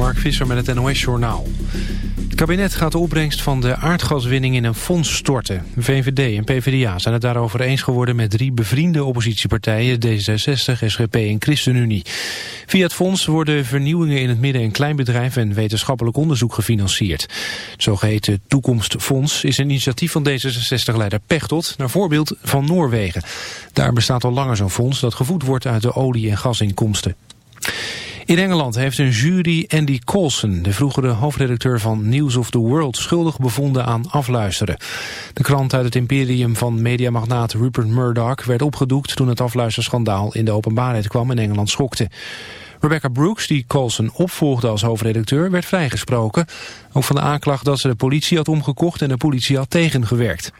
Mark Visser met het NOS-journaal. Het kabinet gaat de opbrengst van de aardgaswinning in een fonds storten. VVD en PvdA zijn het daarover eens geworden met drie bevriende oppositiepartijen... D66, SGP en ChristenUnie. Via het fonds worden vernieuwingen in het midden- en kleinbedrijf... en wetenschappelijk onderzoek gefinancierd. Het zogeheten Toekomstfonds is een initiatief van D66-leider Pechtold... naar voorbeeld van Noorwegen. Daar bestaat al langer zo'n fonds dat gevoed wordt uit de olie- en gasinkomsten. In Engeland heeft een jury Andy Coulson, de vroegere hoofdredacteur van News of the World, schuldig bevonden aan afluisteren. De krant uit het imperium van mediamagnaat Rupert Murdoch werd opgedoekt toen het afluisterschandaal in de openbaarheid kwam en Engeland schokte. Rebecca Brooks, die Coulson opvolgde als hoofdredacteur, werd vrijgesproken. Ook van de aanklacht dat ze de politie had omgekocht en de politie had tegengewerkt.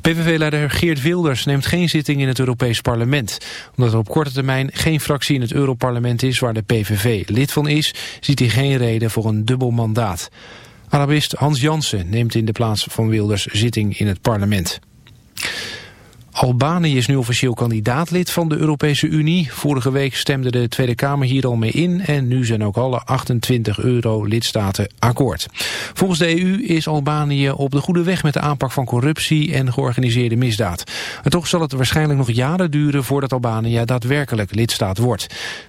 PVV-leider Geert Wilders neemt geen zitting in het Europees Parlement. Omdat er op korte termijn geen fractie in het Europarlement is waar de PVV lid van is, ziet hij geen reden voor een dubbel mandaat. Arabist Hans Jansen neemt in de plaats van Wilders zitting in het parlement. Albanië is nu officieel kandidaatlid van de Europese Unie. Vorige week stemde de Tweede Kamer hier al mee in... en nu zijn ook alle 28 euro-lidstaten akkoord. Volgens de EU is Albanië op de goede weg... met de aanpak van corruptie en georganiseerde misdaad. En toch zal het waarschijnlijk nog jaren duren... voordat Albanië daadwerkelijk lidstaat wordt.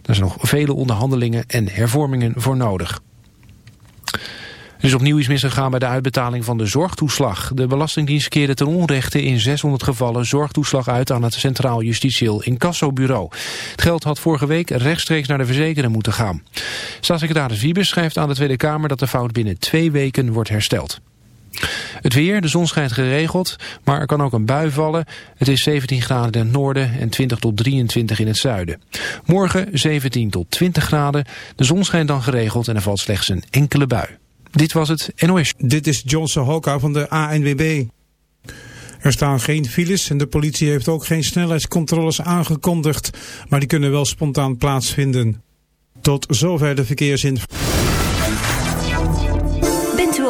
Er zijn nog vele onderhandelingen en hervormingen voor nodig. Er is opnieuw iets misgegaan bij de uitbetaling van de zorgtoeslag. De Belastingdienst keerde ten onrechte in 600 gevallen zorgtoeslag uit aan het Centraal Justitieel Incassobureau. Het geld had vorige week rechtstreeks naar de verzekeraar moeten gaan. Staatssecretaris Wiebes schrijft aan de Tweede Kamer dat de fout binnen twee weken wordt hersteld. Het weer, de zon schijnt geregeld, maar er kan ook een bui vallen. Het is 17 graden in het noorden en 20 tot 23 in het zuiden. Morgen 17 tot 20 graden, de zon schijnt dan geregeld en er valt slechts een enkele bui. Dit was het NOS. Dit is Johnson Hoka van de ANWB. Er staan geen files en de politie heeft ook geen snelheidscontroles aangekondigd, maar die kunnen wel spontaan plaatsvinden. Tot zover de verkeersinformatie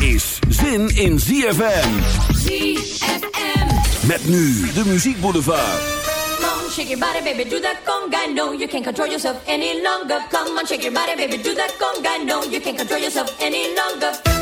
is zin in ZFM. ZFM. Met nu de muziekboulevard. Come on, shake your body, baby, do that conga. No, you can't control yourself any longer. Come on, shake your body, baby, do that conga. No, you can't control yourself any longer.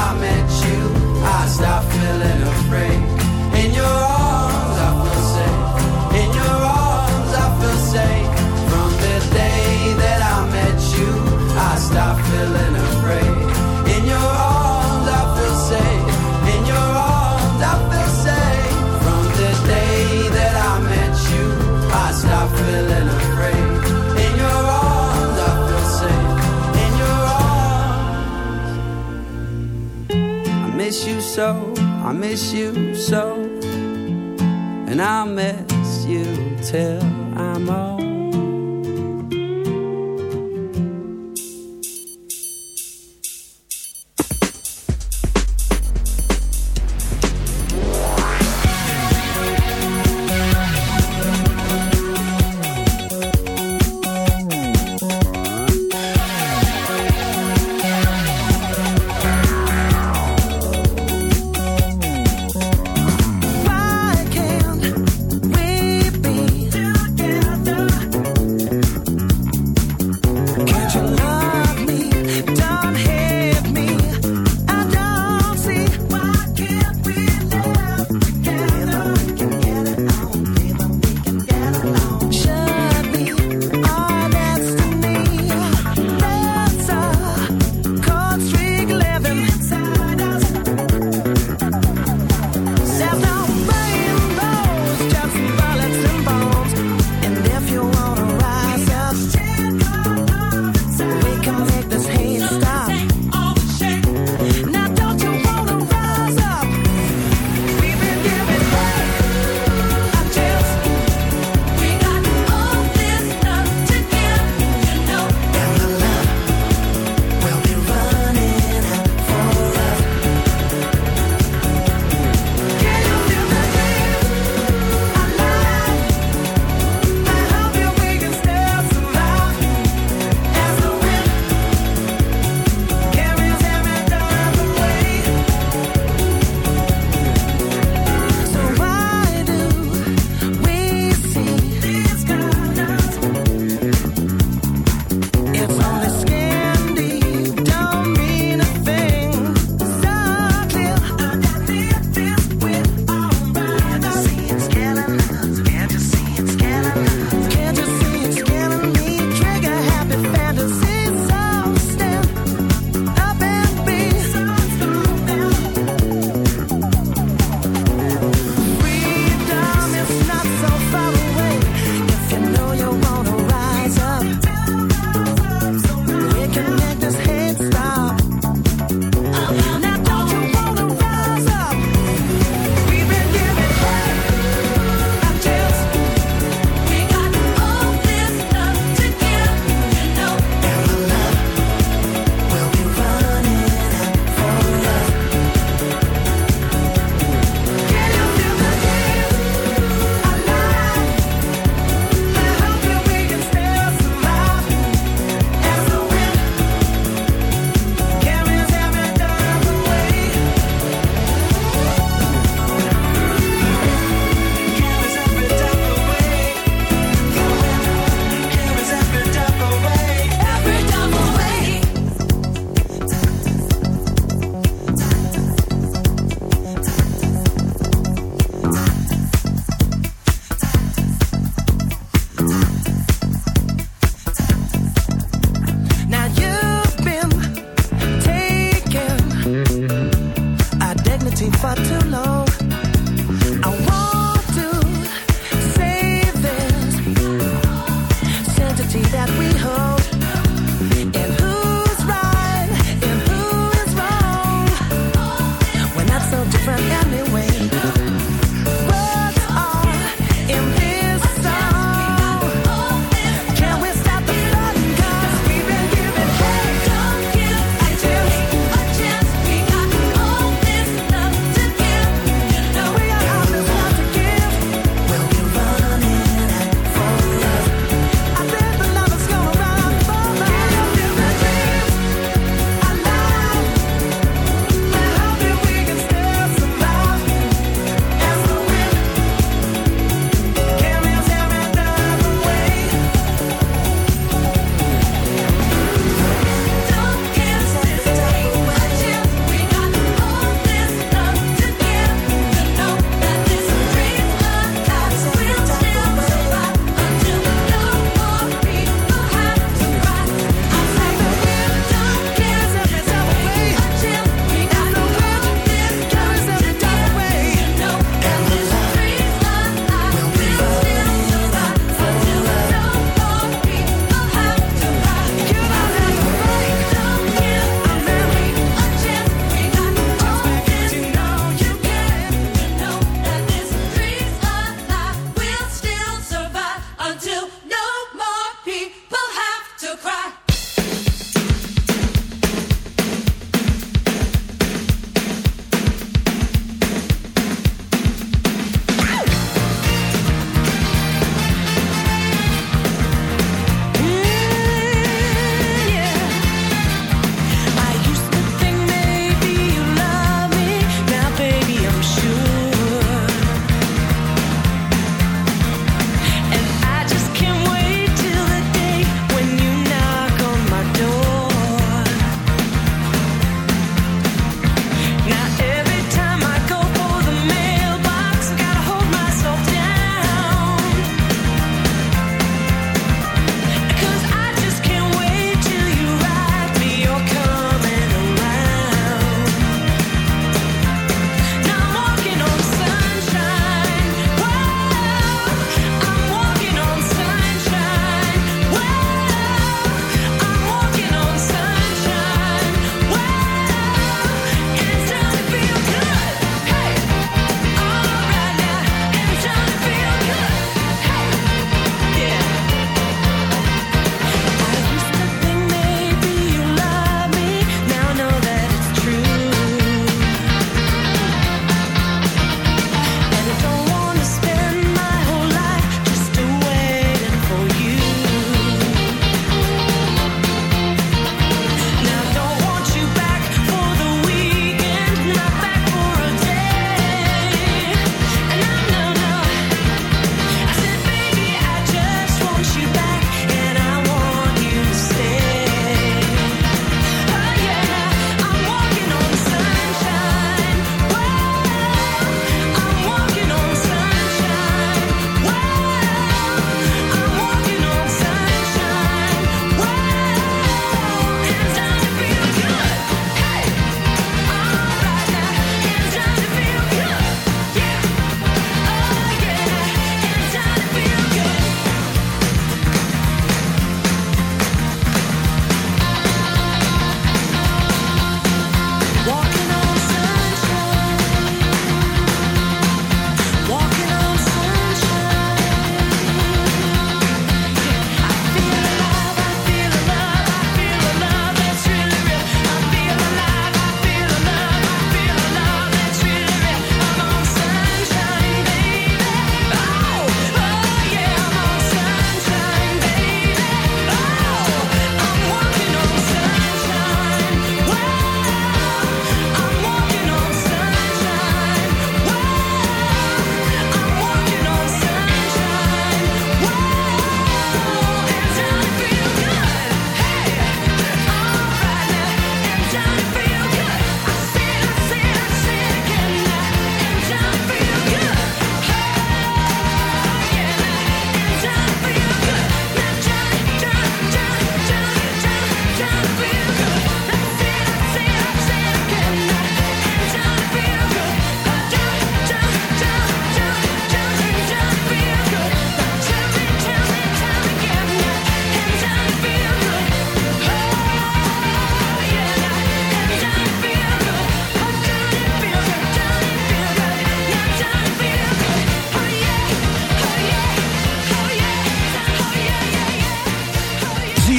I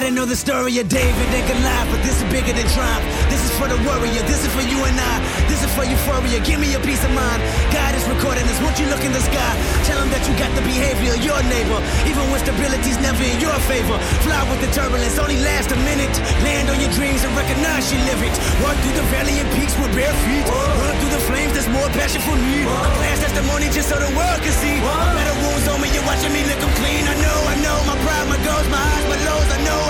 And everybody know the story of David and Goliath, but this is bigger than triumph. This is for the warrior, this is for you and I. This is for euphoria, give me a peace of mind. God is recording this, won't you look in the sky? Tell him that you got the behavior of your neighbor, even when stability's never in your favor. Fly with the turbulence, only last a minute. Land on your dreams and recognize you live it. Walk through the valley and peaks with bare feet. Run through the flames, there's more passion for me. A glass testimony just so the world can see. Better wounds on me, you're watching me lick 'em clean. I know, I know, my pride, my goals, my highs, my lows. I know,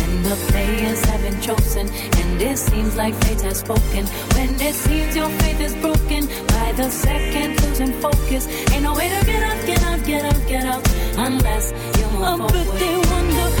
The players have been chosen, and it seems like fate has spoken. When it seems your faith is broken, by the second losing focus. Ain't no way to get up, get up, get up, get up, unless you Oh, but they wonder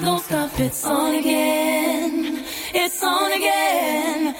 Don't stop. It's on again. It's on again.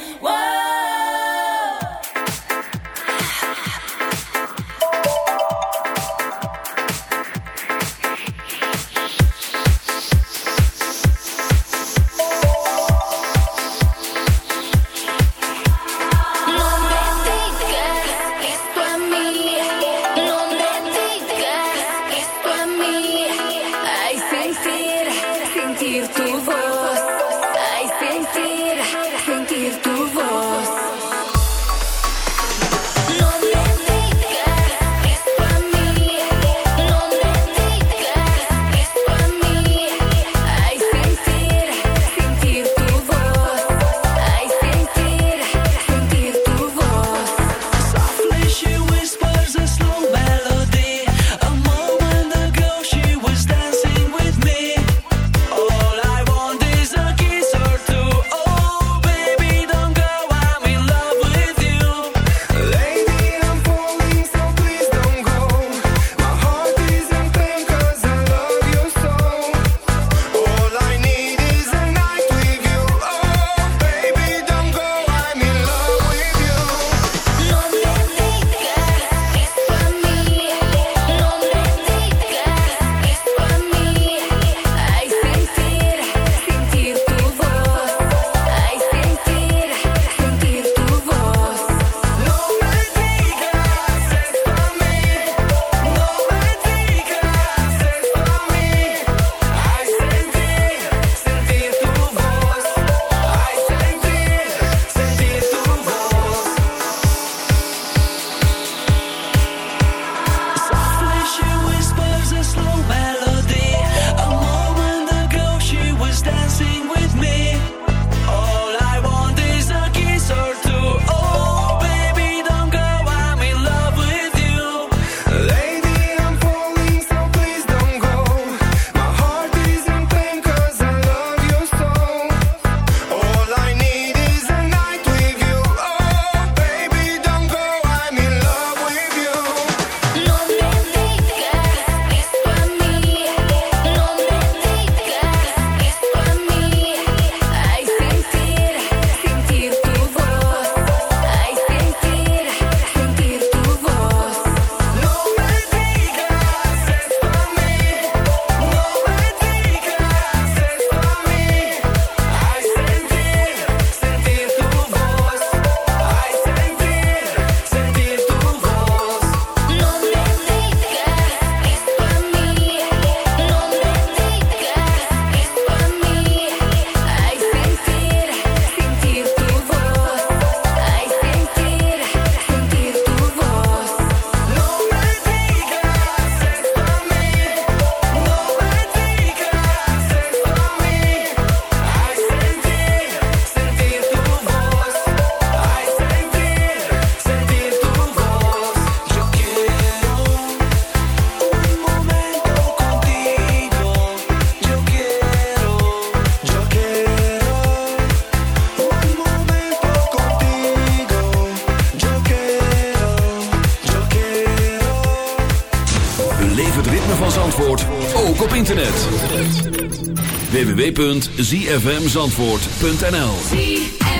www.zfmzandvoort.nl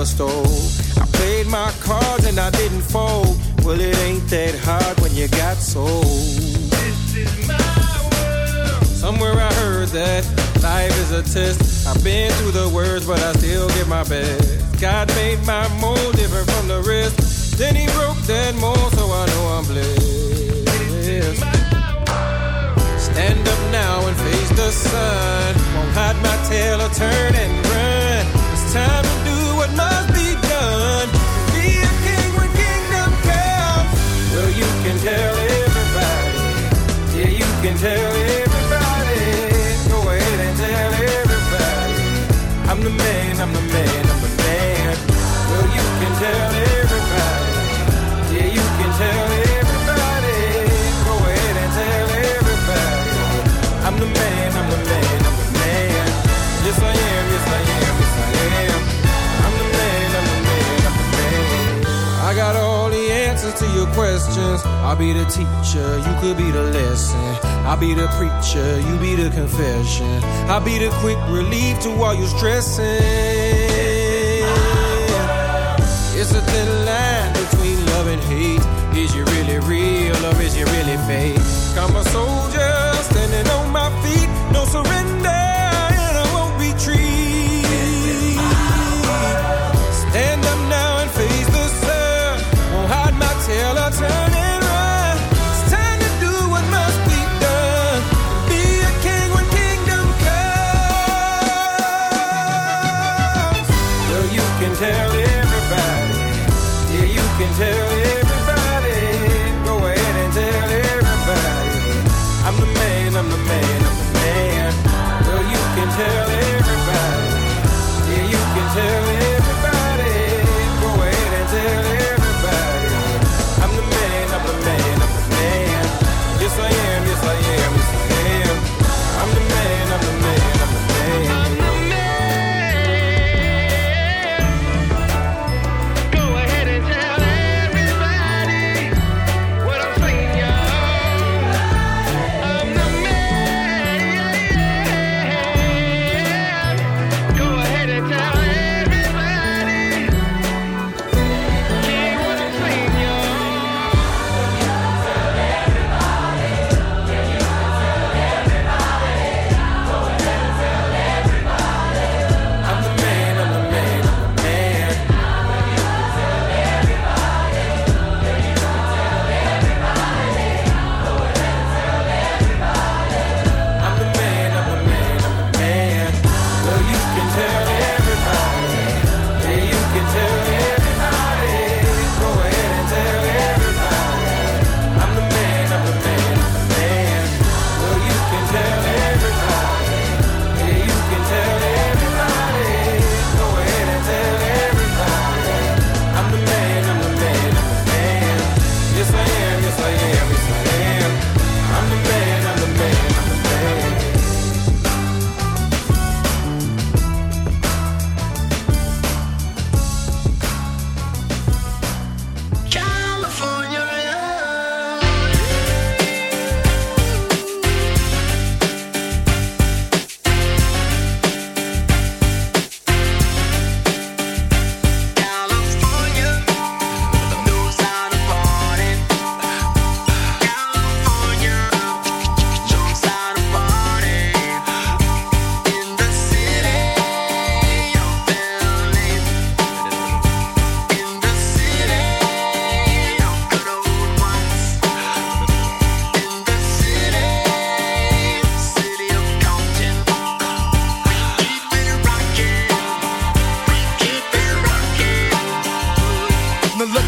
never stole. I played my cards and I didn't fold. Well, it ain't that hard when you got sold. This is my world. Somewhere I heard that life is a test. I've been through the worst, but I still give my best. God made my mold different from the rest. Then He broke that mold, so I know I'm blessed. This is my world. Stand up now and face the sun. Won't hide my tail or turn and run time to do what must be done. relief to all your stressing.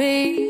Be.